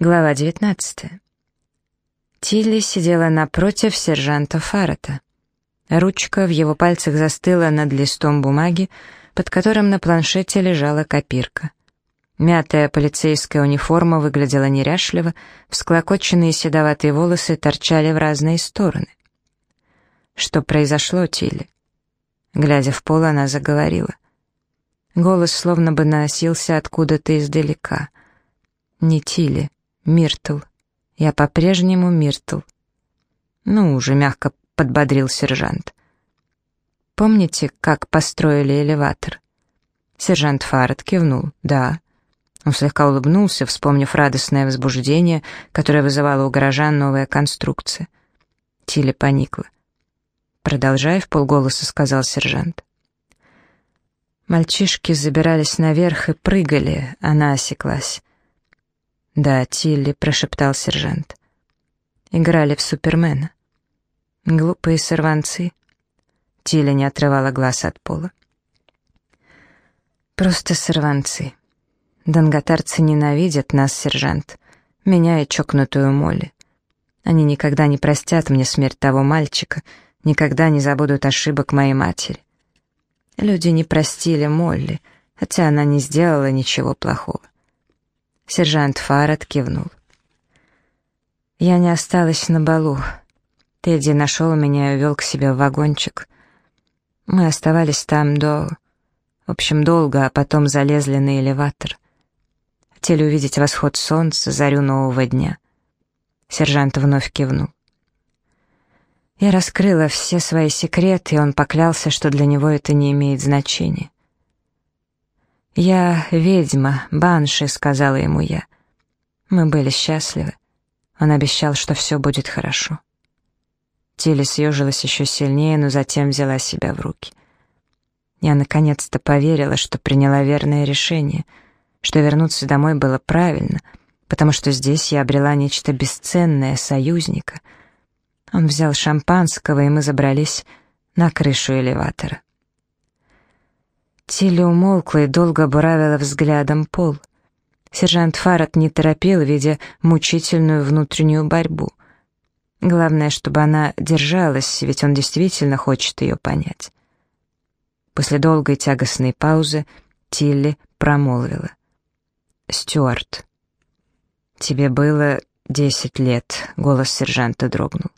Глава 19. Тилли сидела напротив сержанта Фаррета. Ручка в его пальцах застыла над листом бумаги, под которым на планшете лежала копирка. Мятая полицейская униформа выглядела неряшливо, всклокоченные седоватые волосы торчали в разные стороны. «Что произошло, Тилли?» Глядя в пол, она заговорила. Голос словно бы носился откуда-то издалека. «Не Тилли, Миртл. Я по-прежнему Миртл. Ну уже мягко подбодрил сержант. Помните, как построили элеватор? Сержант Фаррет кивнул. Да. Он слегка улыбнулся, вспомнив радостное возбуждение, которое вызывало у горожан новая конструкция. Тиля поникла. «Продолжай», — в полголоса сказал сержант. Мальчишки забирались наверх и прыгали, она осеклась. «Да, Тилли», — прошептал сержант. «Играли в Супермена». «Глупые сорванцы». Тилли не отрывала глаз от пола. «Просто сорванцы. Донготарцы ненавидят нас, сержант. Меня и чокнутую Молли. Они никогда не простят мне смерть того мальчика, никогда не забудут ошибок моей матери. Люди не простили Молли, хотя она не сделала ничего плохого. Сержант Фарад кивнул. «Я не осталась на балу. Тедди нашел меня и увел к себе в вагончик. Мы оставались там до... В общем, долго, а потом залезли на элеватор. Хотели увидеть восход солнца, зарю нового дня». Сержант вновь кивнул. Я раскрыла все свои секреты, и он поклялся, что для него это не имеет значения. «Я ведьма, банши», — сказала ему я. Мы были счастливы. Он обещал, что все будет хорошо. Тилли съежилась еще сильнее, но затем взяла себя в руки. Я наконец-то поверила, что приняла верное решение, что вернуться домой было правильно, потому что здесь я обрела нечто бесценное, союзника. Он взял шампанского, и мы забрались на крышу элеватора. Тилли умолкла и долго буравила взглядом пол. Сержант Фарад не торопил, видя мучительную внутреннюю борьбу. Главное, чтобы она держалась, ведь он действительно хочет ее понять. После долгой тягостной паузы Тилли промолвила. «Стюарт, тебе было десять лет», — голос сержанта дрогнул.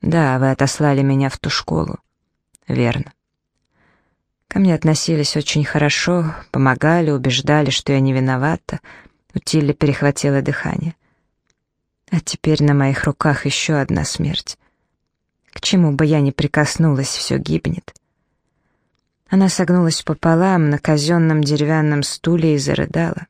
«Да, вы отослали меня в ту школу». «Верно. Ко мне относились очень хорошо, помогали, убеждали, что я не виновата. У Тилли перехватило дыхание. А теперь на моих руках еще одна смерть. К чему бы я ни прикоснулась, все гибнет. Она согнулась пополам на казенном деревянном стуле и зарыдала.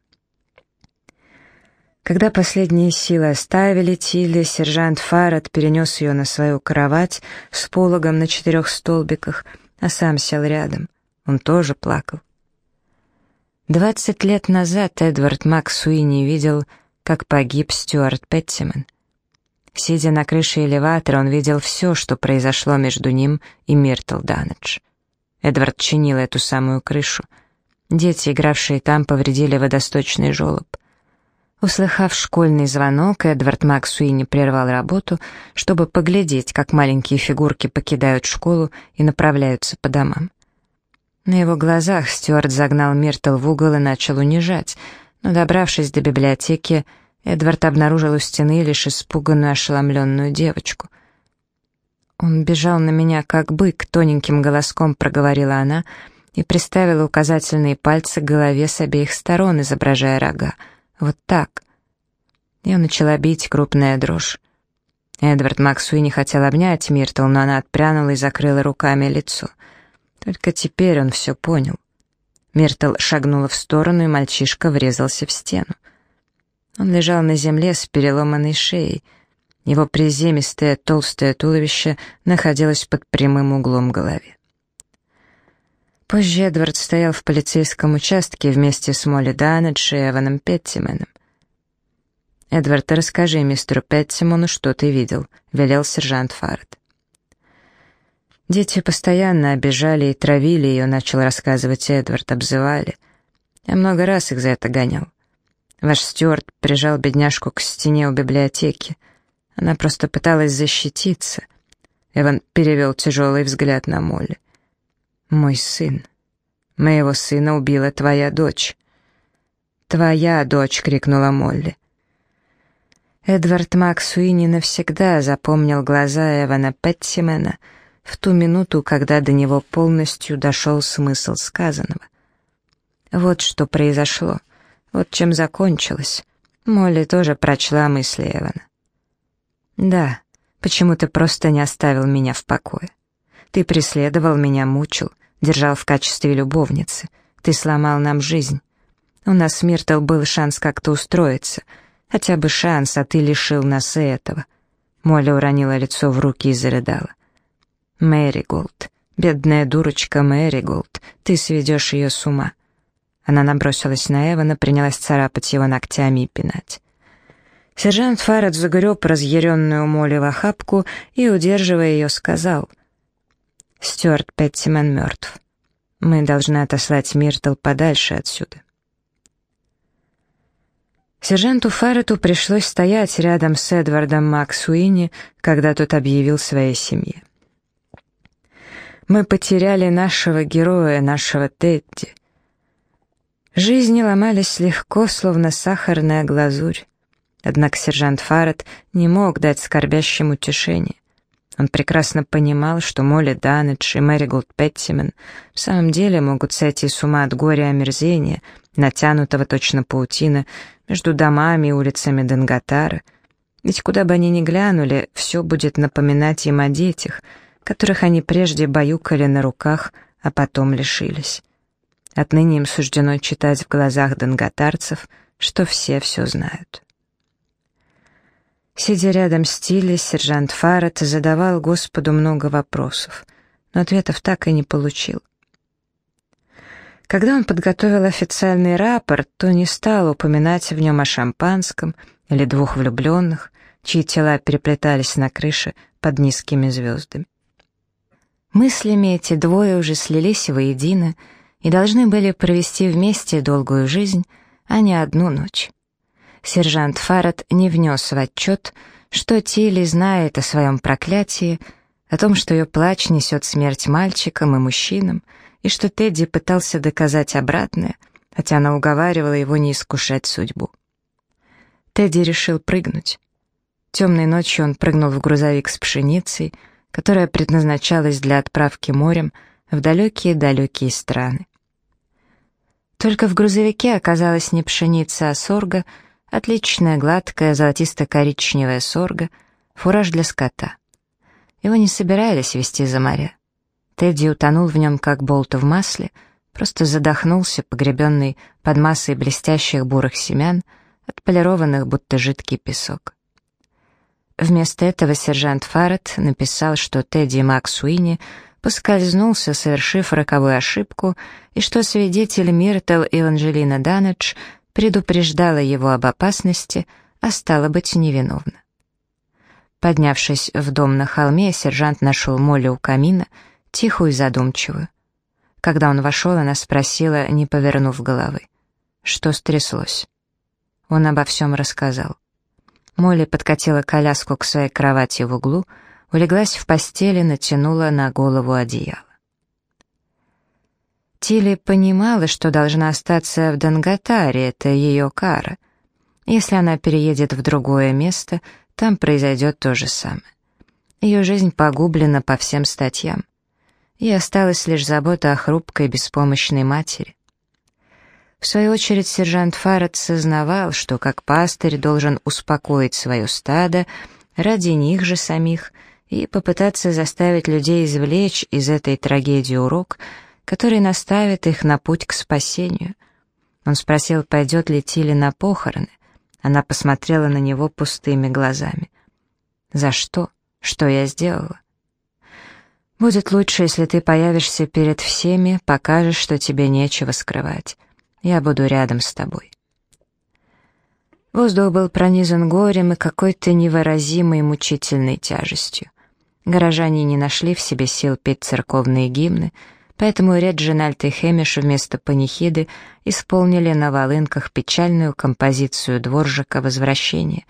Когда последние силы оставили Тилли, сержант Фарад перенес ее на свою кровать с пологом на четырех столбиках, а сам сел рядом — он тоже плакал. Двадцать лет назад Эдвард Максуини видел, как погиб Стюарт Петтиман. Сидя на крыше элеватора, он видел все, что произошло между ним и Миртл Данедж. Эдвард чинил эту самую крышу. Дети, игравшие там, повредили водосточный желоб. Услыхав школьный звонок, Эдвард Максуини прервал работу, чтобы поглядеть, как маленькие фигурки покидают школу и направляются по домам. На его глазах Стюарт загнал Миртл в угол и начал унижать, но, добравшись до библиотеки, Эдвард обнаружил у стены лишь испуганную, ошеломленную девочку. «Он бежал на меня, как бык», — тоненьким голоском проговорила она и приставила указательные пальцы к голове с обеих сторон, изображая рога. «Вот так». Ее начала бить крупная дрожь. Эдвард Максуи не хотел обнять Миртл, но она отпрянула и закрыла руками лицо. Только теперь он все понял. Миртл шагнула в сторону, и мальчишка врезался в стену. Он лежал на земле с переломанной шеей. Его приземистое толстое туловище находилось под прямым углом голове. Позже Эдвард стоял в полицейском участке вместе с Молли Данедж и Эваном Петтименом. «Эдвард, расскажи мистеру Петтимону, что ты видел», — велел сержант Фаррет. Дети постоянно обижали и травили ее, начал рассказывать Эдвард, обзывали. Я много раз их за это гонял. Ваш Стюарт прижал бедняжку к стене у библиотеки. Она просто пыталась защититься. Эван перевел тяжелый взгляд на Молли. «Мой сын. Моего сына убила твоя дочь». «Твоя дочь!» — крикнула Молли. Эдвард Максуини навсегда запомнил глаза Эвана Петтимена в ту минуту, когда до него полностью дошел смысл сказанного. Вот что произошло, вот чем закончилось. Молли тоже прочла мысли Эвана. «Да, почему ты просто не оставил меня в покое? Ты преследовал меня, мучил, держал в качестве любовницы. Ты сломал нам жизнь. У нас с Миртл был шанс как-то устроиться. Хотя бы шанс, а ты лишил нас и этого». Молли уронила лицо в руки и зарыдала. «Мэри Голд, бедная дурочка Мэри Голд, ты сведешь ее с ума». Она набросилась на Эвана, принялась царапать его ногтями и пинать. Сержант Фаррет загреб разъяренную Молли в охапку и, удерживая ее, сказал, «Стюарт Петтиман мертв. Мы должны отослать Миртл подальше отсюда». Сержанту Фаррету пришлось стоять рядом с Эдвардом Максуини, когда тот объявил своей семье. «Мы потеряли нашего героя, нашего Тедди. Жизни ломались легко, словно сахарная глазурь. Однако сержант Фаррет не мог дать скорбящим утешение. Он прекрасно понимал, что Молли Данедж и Мэри Голд Петтимен в самом деле могут сойти с ума от горя и омерзения, натянутого точно паутина, между домами и улицами Денгатара. Ведь куда бы они ни глянули, все будет напоминать им о детях, которых они прежде баюкали на руках, а потом лишились. Отныне им суждено читать в глазах донготарцев, что все все знают. Сидя рядом с Тилли, сержант Фаррет задавал Господу много вопросов, но ответов так и не получил. Когда он подготовил официальный рапорт, то не стал упоминать в нем о шампанском или двух влюбленных, чьи тела переплетались на крыше под низкими звездами. Мыслями эти двое уже слились воедино и должны были провести вместе долгую жизнь, а не одну ночь. Сержант Фаррет не внес в отчет, что Тилли знает о своем проклятии, о том, что ее плач несет смерть мальчикам и мужчинам, и что Тедди пытался доказать обратное, хотя она уговаривала его не искушать судьбу. Тедди решил прыгнуть. Темной ночью он прыгнул в грузовик с пшеницей, которая предназначалась для отправки морем в далекие-далекие страны. Только в грузовике оказалась не пшеница, а сорга, отличная гладкая золотисто-коричневая сорга, фураж для скота. Его не собирались везти за моря. Тедди утонул в нем, как болт в масле, просто задохнулся, погребенный под массой блестящих бурых семян, отполированных, будто жидкий песок. Вместо этого сержант Фаррет написал, что Тедди Максуини поскользнулся, совершив роковую ошибку, и что свидетель Миртл Эванжелина Данедж предупреждала его об опасности, а стало быть, невиновна. Поднявшись в дом на холме, сержант нашел Молли у камина — тихую и задумчивую. Когда он вошел, она спросила, не повернув головы. Что стряслось? Он обо всем рассказал. Молли подкатила коляску к своей кровати в углу, улеглась в постели, натянула на голову одеяло. Тилли понимала, что должна остаться в Данготаре, это ее кара. Если она переедет в другое место, там произойдет то же самое. Ее жизнь погублена по всем статьям и осталась лишь забота о хрупкой беспомощной матери. В свою очередь сержант Фаррет сознавал, что как пастырь должен успокоить свое стадо ради них же самих и попытаться заставить людей извлечь из этой трагедии урок, который наставит их на путь к спасению. Он спросил, пойдет ли Тилли на похороны. Она посмотрела на него пустыми глазами. «За что? Что я сделала?» Будет лучше, если ты появишься перед всеми, покажешь, что тебе нечего скрывать. Я буду рядом с тобой. Воздух был пронизан горем и какой-то невыразимой мучительной тяжестью. Горожане не нашли в себе сил петь церковные гимны, Поэтому Реджинальд и Хэмиш вместо панихиды исполнили на волынках печальную композицию дворжика «Возвращение»,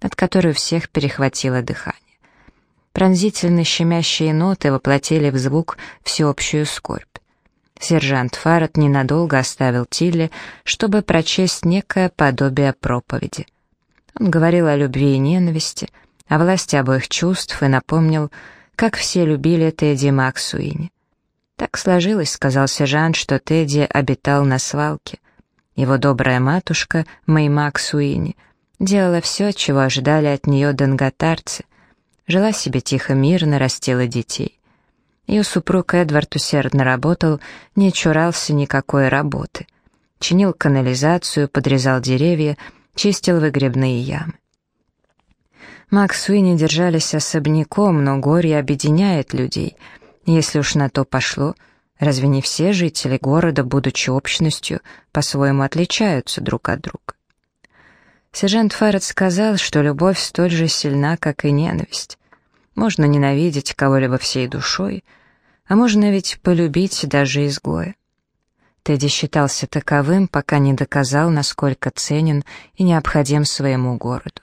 от которой всех перехватило дыхание. Пронзительно щемящие ноты воплотили в звук всеобщую скорбь. Сержант Фаррет ненадолго оставил Тилли, чтобы прочесть некое подобие проповеди. Он говорил о любви и ненависти, о власти обоих чувств и напомнил, как все любили Тедди Максуини. «Так сложилось», — сказал сержант, что Тедди обитал на свалке. Его добрая матушка, Мэймак Суини, делала все, чего ожидали от нее донготарцы. Жила себе тихо, мирно, растила детей. Ее супруг Эдвард усердно работал, не чурался никакой работы. Чинил канализацию, подрезал деревья, чистил выгребные ямы. Макс Суини держались особняком, но горе объединяет людей — если уж на то пошло, разве не все жители города, будучи общностью, по-своему отличаются друг от друга? Сержант Фаррет сказал, что любовь столь же сильна, как и ненависть. Можно ненавидеть кого-либо всей душой, а можно ведь полюбить даже изгоя. Тедди считался таковым, пока не доказал, насколько ценен и необходим своему городу.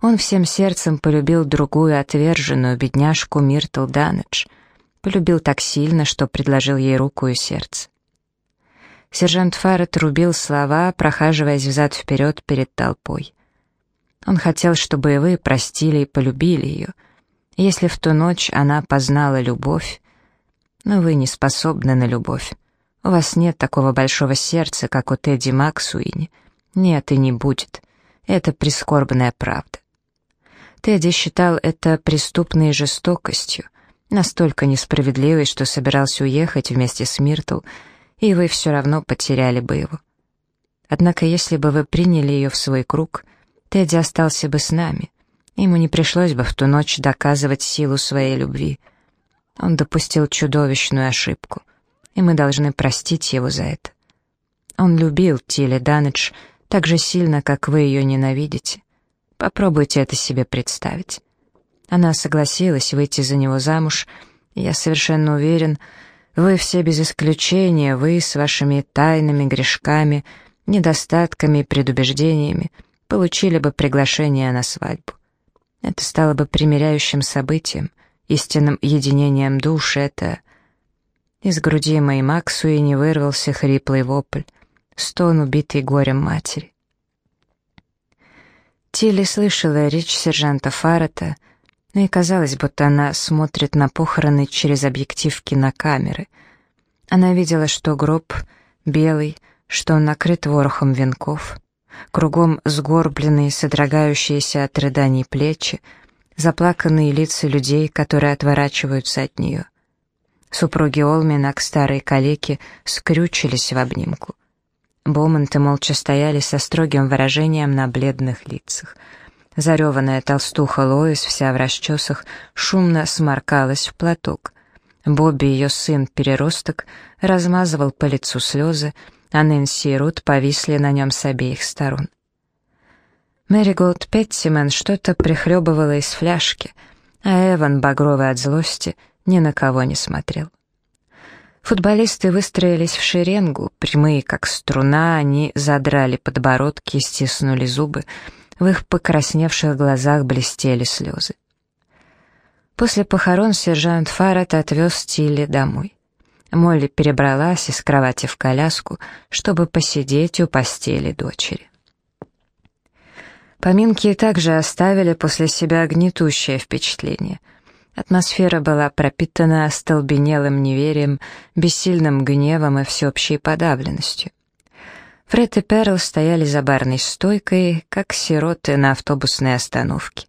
Он всем сердцем полюбил другую отверженную бедняжку Миртл Данедж — Полюбил так сильно, что предложил ей руку и сердце. Сержант Фаррет рубил слова, прохаживаясь взад-вперед перед толпой. Он хотел, чтобы и вы простили и полюбили ее. Если в ту ночь она познала любовь, но вы не способны на любовь. У вас нет такого большого сердца, как у Тедди Максуини. Нет и не будет. Это прискорбная правда. Тедди считал это преступной жестокостью, настолько несправедливой, что собирался уехать вместе с Миртл, и вы все равно потеряли бы его. Однако если бы вы приняли ее в свой круг, Тедди остался бы с нами. Ему не пришлось бы в ту ночь доказывать силу своей любви. Он допустил чудовищную ошибку, и мы должны простить его за это. Он любил Тилли Данедж так же сильно, как вы ее ненавидите. Попробуйте это себе представить. Она согласилась выйти за него замуж, и я совершенно уверен, вы все без исключения, вы с вашими тайными грешками, недостатками и предубеждениями получили бы приглашение на свадьбу. Это стало бы примиряющим событием, истинным единением душ, это... Из груди моей Максуи не вырвался хриплый вопль, стон убитый горем матери. Тилли слышала речь сержанта Фаррета, но и казалось, будто она смотрит на похороны через объектив кинокамеры. Она видела, что гроб белый, что он накрыт ворохом венков, кругом сгорбленные, содрогающиеся от рыданий плечи, заплаканные лица людей, которые отворачиваются от нее. Супруги Олминак, старые калеки, скрючились в обнимку. Бомонты молча стояли со строгим выражением на бледных лицах — Зареванная толстуха Лоис, вся в расчесах, шумно сморкалась в платок. Бобби, ее сын-переросток, размазывал по лицу слезы, а Нэнси и Рут повисли на нем с обеих сторон. Мэри Голд Петтимен что-то прихлебывала из фляжки, а Эван, багровый от злости, ни на кого не смотрел. Футболисты выстроились в шеренгу, прямые как струна, они задрали подбородки, стиснули зубы, в их покрасневших глазах блестели слезы. После похорон сержант Фаррет отвез Тилли домой. Молли перебралась из кровати в коляску, чтобы посидеть у постели дочери. Поминки также оставили после себя гнетущее впечатление. Атмосфера была пропитана остолбенелым неверием, бессильным гневом и всеобщей подавленностью. Фред и Перл стояли за барной стойкой, как сироты на автобусной остановке.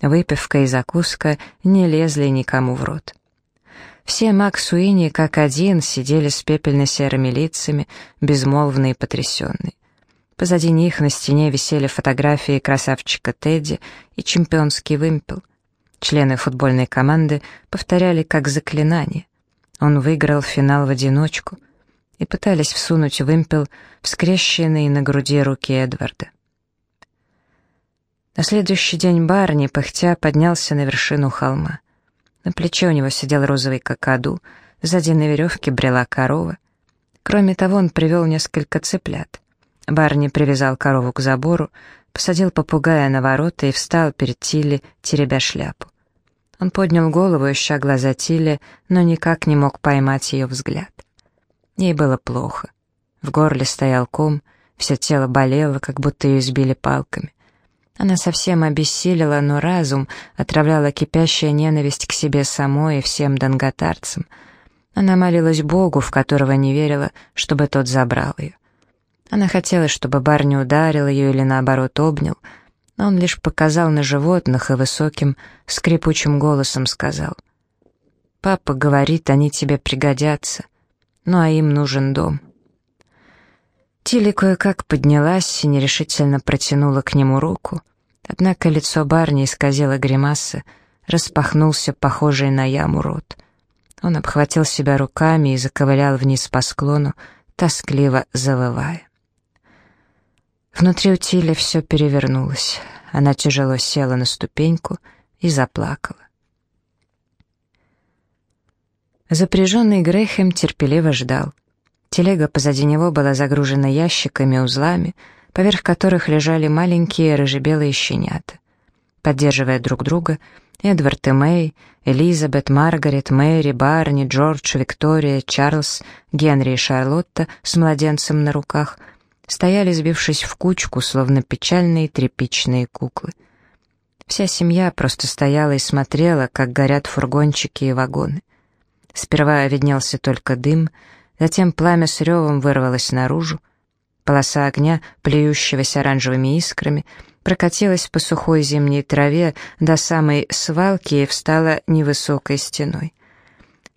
Выпивка и закуска не лезли никому в рот. Все Макс Уинни, как один, сидели с пепельно-серыми лицами, безмолвные и потрясенные. Позади них на стене висели фотографии красавчика Тедди и чемпионский вымпел. Члены футбольной команды повторяли как заклинание. Он выиграл финал в одиночку — и пытались всунуть вымпел в скрещенные на груди руки Эдварда. На следующий день Барни, пыхтя, поднялся на вершину холма. На плече у него сидел розовый кокоду, Сзади на веревке брела корова. Кроме того, он привел несколько цыплят. Барни привязал корову к забору, посадил попугая на ворота и встал перед Тилли, теребя шляпу. Он поднял голову, ища глаза Тилли, но никак не мог поймать ее взгляд. Ей было плохо. В горле стоял ком, все тело болело, как будто ее избили палками. Она совсем обессилила, но разум отравляла кипящая ненависть к себе самой и всем донготарцам. Она молилась Богу, в которого не верила, чтобы тот забрал ее. Она хотела, чтобы Барни ударил ее или наоборот обнял, но он лишь показал на животных и высоким, скрипучим голосом сказал. «Папа говорит, они тебе пригодятся, ну а им нужен дом». Тилли кое-как поднялась и нерешительно протянула к нему руку, однако лицо Барни исказило гримасы, распахнулся похожий на яму рот. Он обхватил себя руками и заковылял вниз по склону, тоскливо завывая. Внутри у Тилли все перевернулось. Она тяжело села на ступеньку и заплакала. Запряженный Грейхэм терпеливо ждал. Телега позади него была загружена ящиками, узлами, поверх которых лежали маленькие рыжебелые щенята. Поддерживая друг друга, Эдвард и Мэй, Элизабет, Маргарет, Мэри, Барни, Джордж, Виктория, Чарльз, Генри и Шарлотта с младенцем на руках стояли, сбившись в кучку, словно печальные тряпичные куклы. Вся семья просто стояла и смотрела, как горят фургончики и вагоны. Сперва виднелся только дым — Затем пламя с ревом вырвалось наружу. Полоса огня, плюющегося оранжевыми искрами, прокатилась по сухой зимней траве до самой свалки и встала невысокой стеной.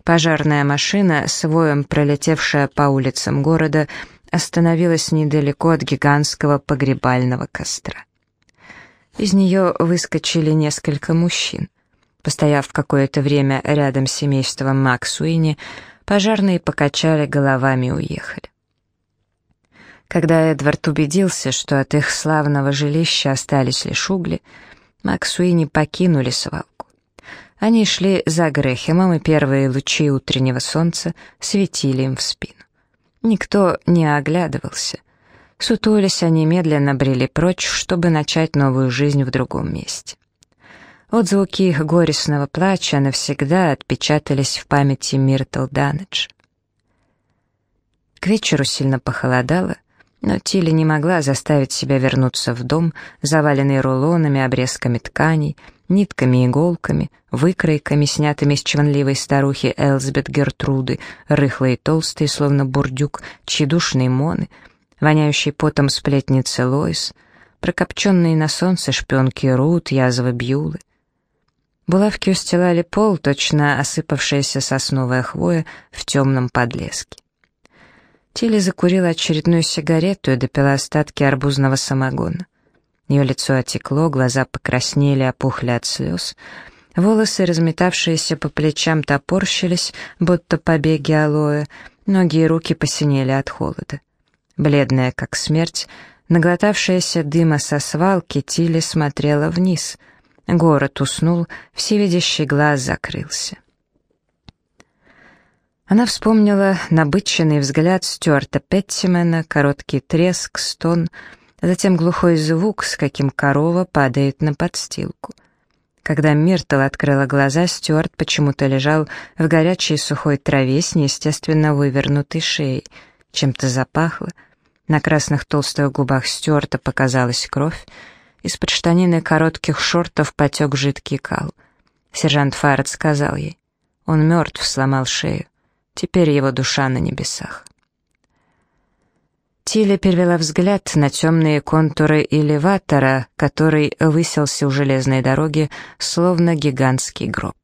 Пожарная машина, с воем пролетевшая по улицам города, остановилась недалеко от гигантского погребального костра. Из нее выскочили несколько мужчин. Постояв какое-то время рядом с семейством Максуини, Пожарные покачали головами и уехали. Когда Эдвард убедился, что от их славного жилища остались лишь угли, Макс Уинни покинули свалку. Они шли за Грехемом, и первые лучи утреннего солнца светили им в спину. Никто не оглядывался. Сутулись они медленно брели прочь, чтобы начать новую жизнь в другом месте. Отзвуки их горестного плача навсегда отпечатались в памяти Миртл Данедж. К вечеру сильно похолодало, но Тилли не могла заставить себя вернуться в дом, заваленный рулонами, обрезками тканей, нитками, иголками, выкройками, снятыми с чванливой старухи Элзбет Гертруды, рыхлой и толстой, словно бурдюк, тщедушной Моны, воняющей потом сплетницы Лоис, прокопченные на солнце шпионки Рут, язвы Бьюлы. Булавки устилали пол, точно осыпавшаяся сосновая хвоя в темном подлеске. Тилли закурила очередную сигарету и допила остатки арбузного самогона. Ее лицо отекло, глаза покраснели, опухли от слез. Волосы, разметавшиеся по плечам, топорщились, будто побеги алоэ, ноги и руки посинели от холода. Бледная, как смерть, наглотавшаяся дыма со свалки, Тилли смотрела вниз — Город уснул, всевидящий глаз закрылся. Она вспомнила набыченный взгляд Стюарта Петтимена, короткий треск, стон, а затем глухой звук, с каким корова падает на подстилку. Когда Миртл открыла глаза, Стюарт почему-то лежал в горячей сухой траве с неестественно вывернутой шеей. Чем-то запахло. На красных толстых губах Стюарта показалась кровь, из-под штанины коротких шортов потек жидкий кал. Сержант Фаррет сказал ей. Он мертв, сломал шею. Теперь его душа на небесах. Тиля перевела взгляд на темные контуры элеватора, который выселся у железной дороги, словно гигантский гроб.